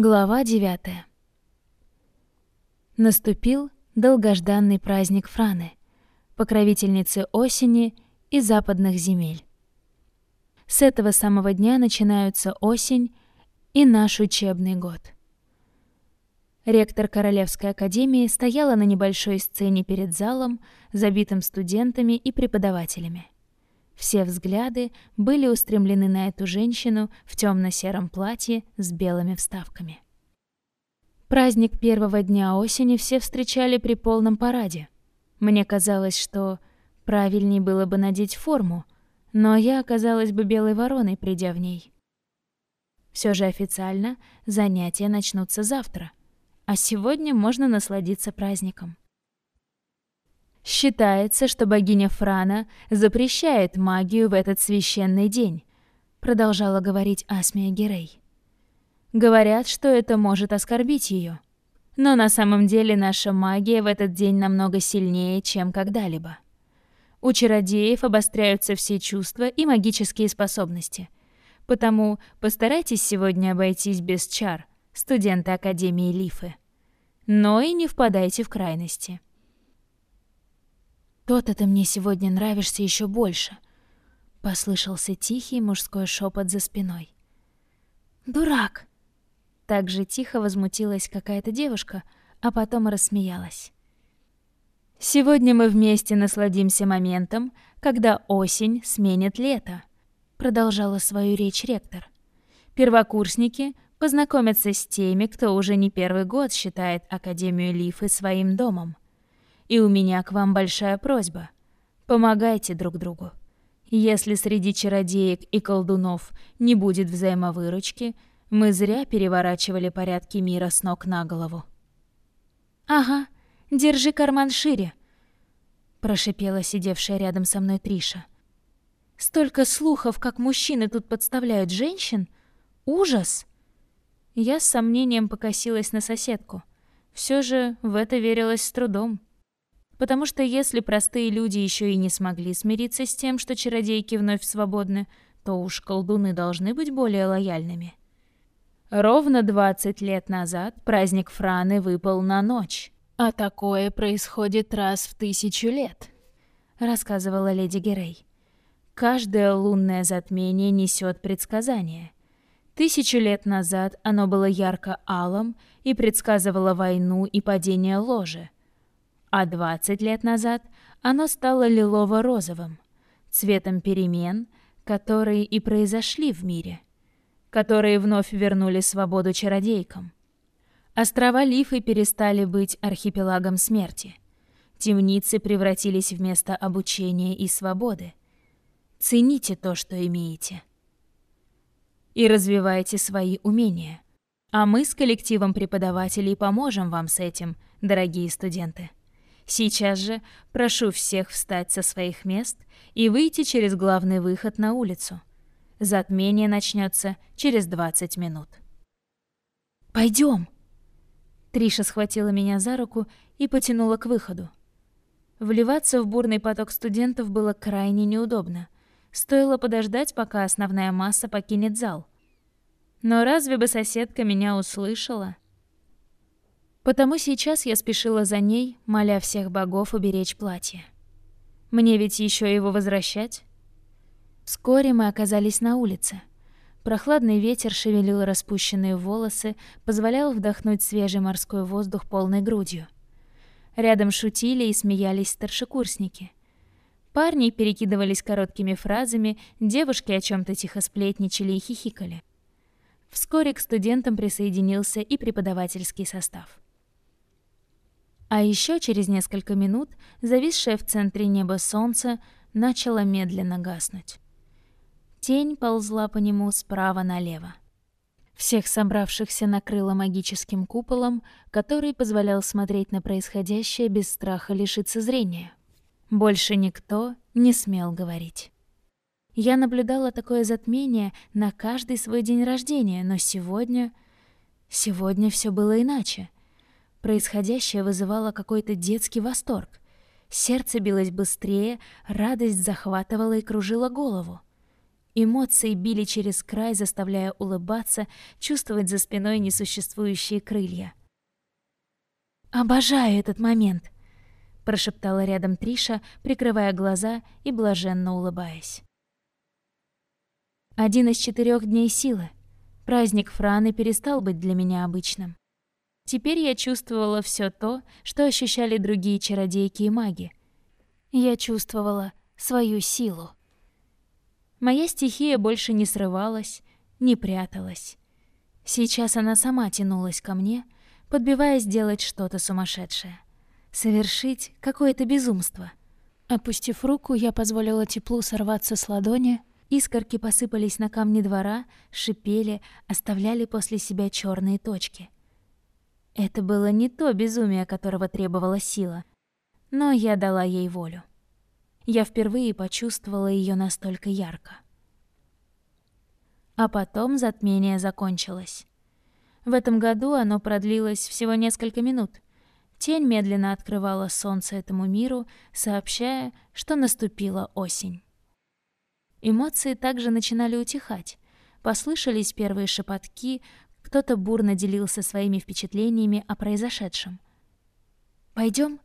Глава 9. Наступил долгожданный праздник Франы, покровительницы осени и западных земель. С этого самого дня начинаются осень и наш учебный год. Ректор Королевской академии стояла на небольшой сцене перед залом, забитым студентами и преподавателями. Все взгляды были устремлены на эту женщину в темно-сером платье с белыми вставками. Праздник первого дня осени все встречали при полном параде. Мне казалось, что правильней было бы надеть форму, но я оказалась бы белой вороной, придя в ней. Все же официально занятия начнутся завтра, а сегодня можно насладиться праздником. Считается, что богиня Франа запрещает магию в этот священный день, продолжала говорить Асмия Герей. Говорят, что это может оскорбить ее. Но на самом деле наша магия в этот день намного сильнее, чем когда-либо. У чародеев обостряются все чувства и магические способности. Потому постарайтесь сегодня обойтись без чар, студенты Академии Лифы. Но и не впадайте в крайности. «То-то ты мне сегодня нравишься еще больше», — послышался тихий мужской шепот за спиной. «Дурак!» Так же тихо возмутилась какая-то девушка, а потом рассмеялась. «Сегодня мы вместе насладимся моментом, когда осень сменит лето», — продолжала свою речь ректор. «Первокурсники познакомятся с теми, кто уже не первый год считает Академию Лифы своим домом. И у меня к вам большая просьба. Помогайте друг другу. Если среди чародеек и колдунов не будет взаимовыручки, мы зря переворачивали порядки мира с ног на голову. «Ага, держи карман шире», — прошипела сидевшая рядом со мной Триша. «Столько слухов, как мужчины тут подставляют женщин. Ужас!» Я с сомнением покосилась на соседку. Все же в это верилось с трудом. Потому что если простые люди еще и не смогли смириться с тем, что чародейки вновь свободны, то уж колдуны должны быть более лояльными. Ровно 20 лет назад праздник Франы выпал на ночь. А такое происходит раз в тысячу лет, рассказывала леди Герей. Каждое лунное затмение несет предсказание. Тысячу лет назад оно было ярко-алым и предсказывало войну и падение ложи. А 20 лет назад оно стало лилово-розовым, цветом перемен, которые и произошли в мире, которые вновь вернули свободу чародейкам. Острова Лифы перестали быть архипелагом смерти. Темницы превратились в место обучения и свободы. Цените то, что имеете. И развивайте свои умения. А мы с коллективом преподавателей поможем вам с этим, дорогие студенты. Сейчас же прошу всех встать со своих мест и выйти через главный выход на улицу. Затмение начнется через 20 минут. Пойдем. Триша схватила меня за руку и потянула к выходу. Вливаться в бурный поток студентов было крайне неудобно. Стоило подождать, пока основная масса покинет зал. Но разве бы соседка меня услышала? Потому сейчас я спешила за ней, моля всех богов уберечь платье. Мне ведь еще его возвращать. Вскоре мы оказались на улице. Прохладный ветер шевелил распущенные волосы, позволял вдохнуть свежий морской воздух полной грудью. Рядом шутили и смеялись старшекурсники. Парни перекидывались короткими фразами, девушки о чем то тихо сплетничали и хихикали. Вскоре к студентам присоединился и преподавательский состав. А еще через несколько минут зависшее в центре неба солнце начало медленно гаснуть. Тень ползла по нему справа налево. Всех собравшихся накрыло магическим куполом, который позволял смотреть на происходящее без страха лишиться зрения. Больше никто не смел говорить. Я наблюдала такое затмение на каждый свой день рождения, но сегодня... Сегодня все было иначе — Происходящее вызывало какой-то детский восторг. Сердце билось быстрее, радость захватывала и кружила голову. Эмоции били через край, заставляя улыбаться, чувствовать за спиной несуществующие крылья. «Обожаю этот момент!» — прошептала рядом Триша, прикрывая глаза и блаженно улыбаясь. Один из четырех дней силы. Праздник Франы перестал быть для меня обычным. Теперь я чувствовала все то, что ощущали другие чародейки и маги. Я чувствовала свою силу. Моя стихия больше не срывалась, не пряталась. Сейчас она сама тянулась ко мне, подбивая сделать что-то сумасшедшее. Совершить какое-то безумство. Опустив руку, я позволила теплу сорваться с ладони. Искорки посыпались на камни двора, шипели, оставляли после себя черные точки. Это было не то безумие, которого требовала сила, но я дала ей волю я впервые почувствовала ее настолько ярко. А потом затмение закончилось. В этом году оно продлилось всего несколько минут. Тень медленно открывала солнце этому миру, сообщая, что наступила осень. Эмоции также начинали утихать. Послышались первые шепотки, кто-то бурно делился своими впечатлениями о произошедшем. Пойдем?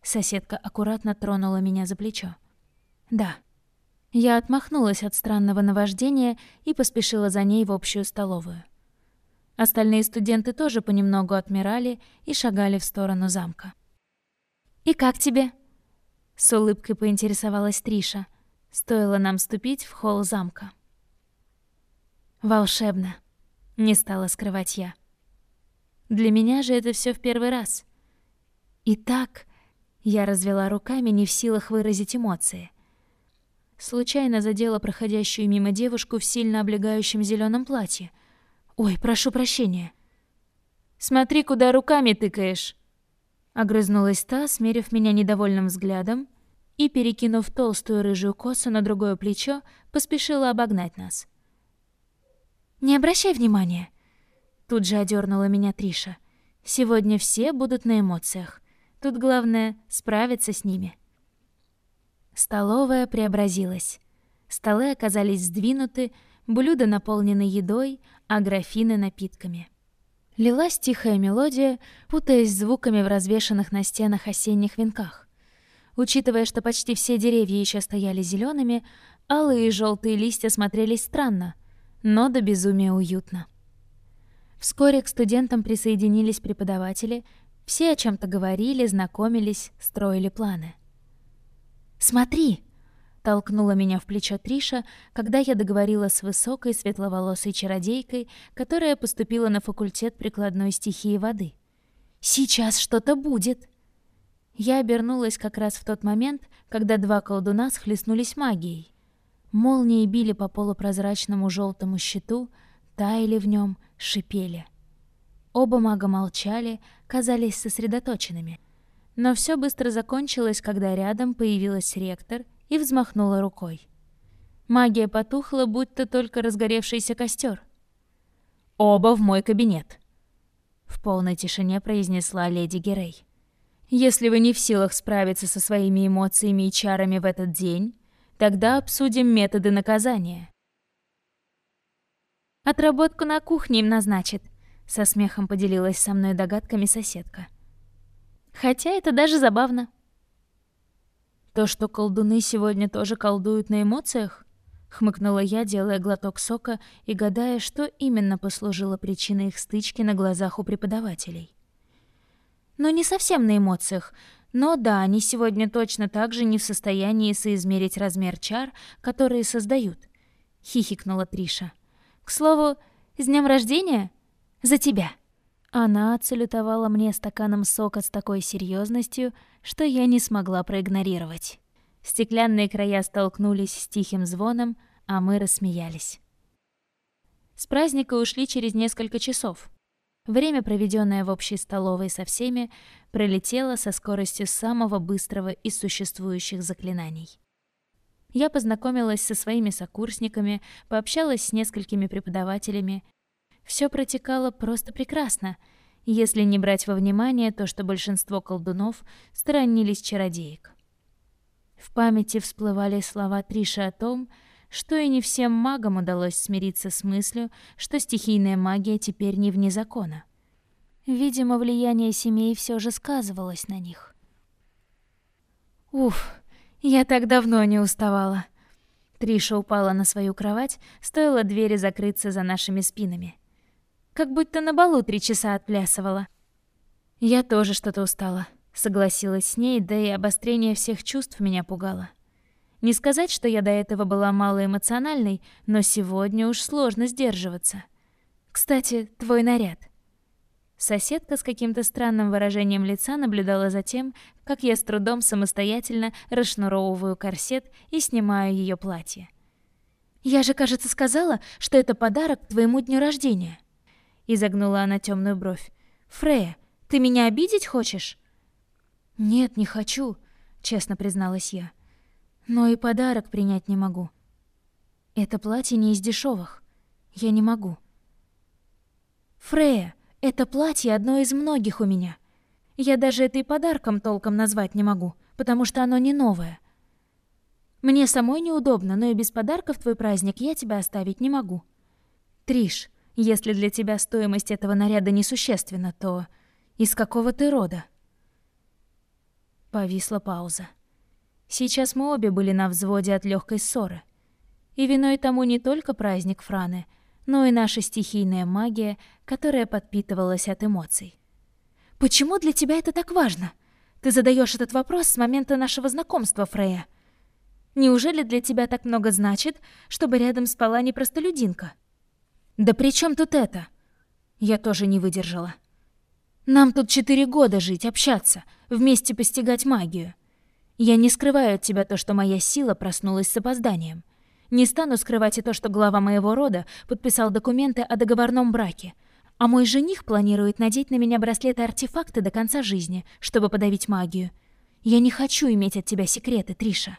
Соседка аккуратно тронула меня за плечо. «Да». Я отмахнулась от странного наваждения и поспешила за ней в общую столовую. Остальные студенты тоже понемногу отмирали и шагали в сторону замка. «И как тебе?» С улыбкой поинтересовалась Триша. Стоило нам ступить в холл замка. «Волшебно», — не стала скрывать я. «Для меня же это все в первый раз. И так я развела руками, не в силах выразить эмоции. Случайно задела проходящую мимо девушку в сильно облегающем зеленом платье. «Ой, прошу прощения». «Смотри, куда руками тыкаешь!» Огрызнулась та, смерив меня недовольным взглядом, и, перекинув толстую рыжую косу на другое плечо, поспешила обогнать нас. «Не обращай внимания!» Тут же одернула меня Триша. «Сегодня все будут на эмоциях. Тут главное — справиться с ними. Столовая преобразилась. Столы оказались сдвинуты, блюда наполнены едой, а графины — напитками. Лилась тихая мелодия, путаясь звуками в развешанных на стенах осенних венках. Учитывая, что почти все деревья еще стояли зелеными, алые и желтые листья смотрелись странно, но до безумия уютно. Вскоре к студентам присоединились преподаватели, все о чем-то говорили, знакомились, строили планы. «Смотри!» — толкнула меня в плечо Триша, когда я договорила с высокой светловолосой чародейкой, которая поступила на факультет прикладной стихии воды. «Сейчас что-то будет!» Я обернулась как раз в тот момент, когда два колдуна схлестнулись магией. Молнии били по полупрозрачному желтому щиту, таяли в нем, шипели. Оба мага молчали, казались сосредоточенными. Но все быстро закончилось, когда рядом появилась ректор и взмахнула рукой. Магия потухла, будто только разгоревшийся костер. «Оба в мой кабинет», — в полной тишине произнесла леди Герей. «Если вы не в силах справиться со своими эмоциями и чарами в этот день, тогда обсудим методы наказания». «Отработку на кухне им назначит», со смехом поделилась со мной догадками соседка. Хотя это даже забавно. То, что колдуны сегодня тоже колдуют на эмоциях, хмыкнула я, делая глоток сока и гадая, что именно послужило причиной их стычки на глазах у преподавателей. Но не совсем на эмоциях, но да, они сегодня точно так же не в состоянии соизмерить размер чар, которые создают, хихикнула Триша. К слову, с днем рождения! За тебя!» Она отсалютовала мне стаканом сока с такой серьезностью, что я не смогла проигнорировать. Стеклянные края столкнулись с тихим звоном, а мы рассмеялись. С праздника ушли через несколько часов. Время, проведенное в общей столовой со всеми, пролетело со скоростью самого быстрого из существующих заклинаний. Я познакомилась со своими сокурсниками, пообщалась с несколькими преподавателями все протекало просто прекрасно, если не брать во внимание то, что большинство колдунов сторонились чародеек. В памяти всплывали слова Триши о том, что и не всем магам удалось смириться с мыслью, что стихийная магия теперь не вне закона. Видимо, влияние семей все же сказывалось на них. Уф, я так давно не уставала. Триша упала на свою кровать, стоило двери закрыться за нашими спинами. Как будто на балу три часа отплясывала. Я тоже что-то устала, согласилась с ней, да и обострение всех чувств меня пугало. Не сказать, что я до этого была малоэмоциональной, но сегодня уж сложно сдерживаться. Кстати, твой наряд. Соседка с каким-то странным выражением лица наблюдала за тем, как я с трудом самостоятельно расшнуровываю корсет и снимаю ее платье. «Я же, кажется, сказала, что это подарок к твоему дню рождения». Изогнула она темную бровь. «Фрея, ты меня обидеть хочешь?» «Нет, не хочу», — честно призналась я. «Но и подарок принять не могу. Это платье не из дешевых. Я не могу». «Фрея, это платье одно из многих у меня. Я даже это и подарком толком назвать не могу, потому что оно не новое. Мне самой неудобно, но и без подарка в твой праздник я тебя оставить не могу. Триш, если для тебя стоимость этого наряда несущественна, то из какого ты рода? Повисла пауза. Сейчас мы обе были на взводе от легкой ссоры. И виной тому не только праздник Франы — но и наша стихийная магия, которая подпитывалась от эмоций. «Почему для тебя это так важно? Ты задаешь этот вопрос с момента нашего знакомства, Фрея. Неужели для тебя так много значит, чтобы рядом спала не простолюдинка?» «Да при чем тут это?» Я тоже не выдержала. «Нам тут четыре года жить, общаться, вместе постигать магию. Я не скрываю от тебя то, что моя сила проснулась с опозданием. Не стану скрывать и то, что глава моего рода подписал документы о договорном браке, а мой жених планирует надеть на меня браслеты-артефакты до конца жизни, чтобы подавить магию. Я не хочу иметь от тебя секреты, Триша.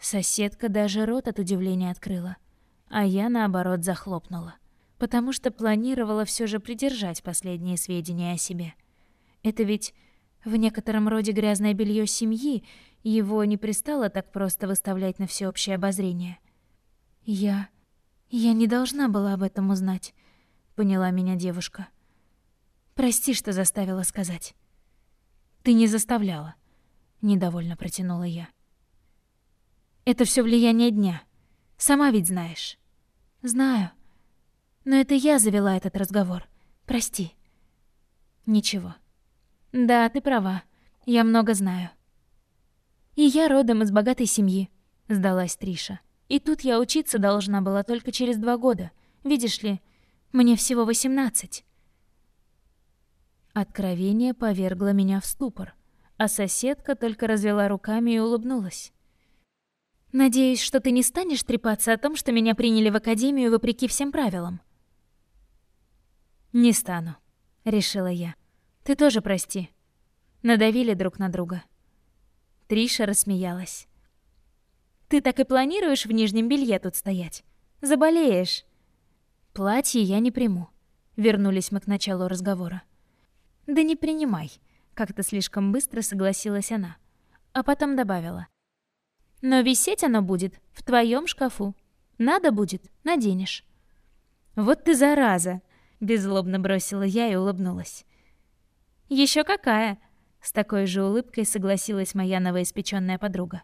Соседка даже рот от удивления открыла, а я, наоборот, захлопнула, потому что планировала все же придержать последние сведения о себе. Это ведь в некотором роде грязное белье семьи, его не пристало так просто выставлять на всеобщее обозрение. Я... я не должна была об этом узнать, поняла меня девушка. Прости, что заставила сказать. Ты не заставляла, недовольно протянула я. Это все влияние дня. Сама ведь знаешь. Знаю. Но это я завела этот разговор. Прости. Ничего. Да, ты права. Я много знаю. И я родом из богатой семьи, сдалась Триша. И тут я учиться должна была только через два года. Видишь ли, мне всего восемнадцать. Откровение повергло меня в ступор, а соседка только развела руками и улыбнулась. Надеюсь, что ты не станешь трепаться о том, что меня приняли в академию вопреки всем правилам. Не стану, решила я. Ты тоже прости. Надавили друг на друга. Триша рассмеялась. «Ты так и планируешь в нижнем белье тут стоять? Заболеешь!» «Платье я не приму», — вернулись мы к началу разговора. «Да не принимай», — как-то слишком быстро согласилась она. А потом добавила. «Но висеть оно будет в твоем шкафу. Надо будет, наденешь». «Вот ты зараза!» — беззлобно бросила я и улыбнулась. Еще какая!» С такой же улыбкой согласилась моя новоиспеченная подруга.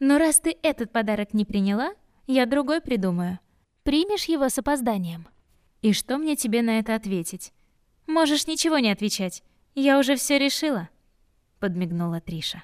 «Но раз ты этот подарок не приняла, я другой придумаю. Примешь его с опозданием?» «И что мне тебе на это ответить?» «Можешь ничего не отвечать. Я уже все решила», — подмигнула Триша.